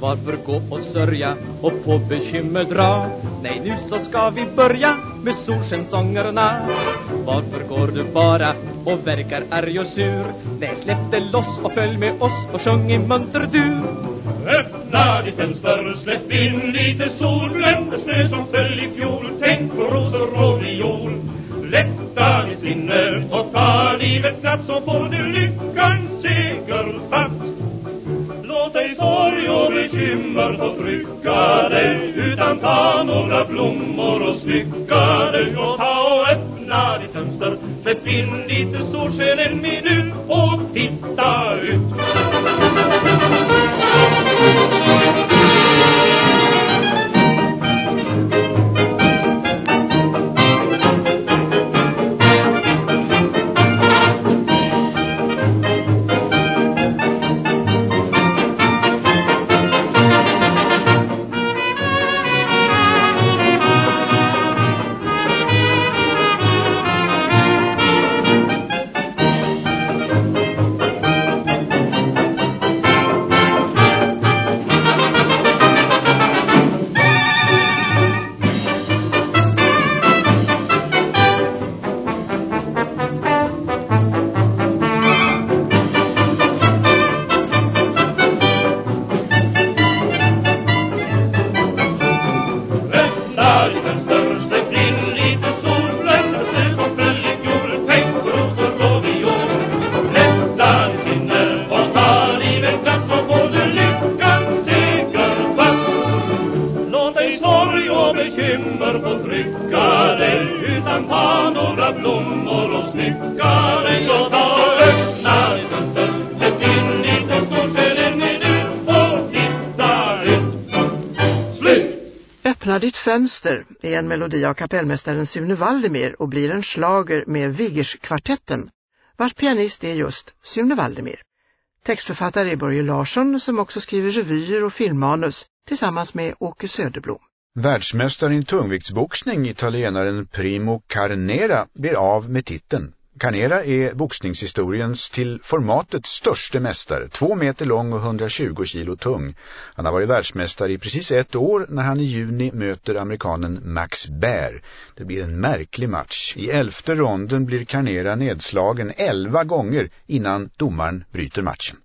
varför gå och sörja och på bekymmer dra? Nej, nu så ska vi börja med solskensångerna. Varför går du bara och verkar arg och sur? Nej, släpp det loss och följ med oss och sjung i munter du Öppna ditt fönster, släpp in lite sol. Glöm det snö som föll i fjol. Tänk på rosor och viol. Lätta ditt sinne och ta livet knappt Så får du och bekymmer få trycka dig Utan ta några blommor och stycka dig. Och ta och öppna ditt fönster Släpp in lite solsken en minut och titta ut. Bekymmer på trycka Utan ta några blommor och smycka dig Och ta och öppna ditt fönster Släpp in lite solsken i minut och titta ut Slut! Öppna ditt fönster är en melodi av kapellmästaren Sune Valdemir och blir en slager med Viggerskvartetten vars pianist är just Sune Valdemir. Textförfattare är Börje Larsson som också skriver revyer och filmmanus tillsammans med Åke Söderblom. Världsmästaren i tungviktsboxning, italienaren Primo Carnera, blir av med titeln. Carnera är boxningshistoriens till formatet störste mästare, två meter lång och 120 kilo tung. Han har varit världsmästare i precis ett år när han i juni möter amerikanen Max Baer. Det blir en märklig match. I elfte ronden blir Carnera nedslagen elva gånger innan domaren bryter matchen.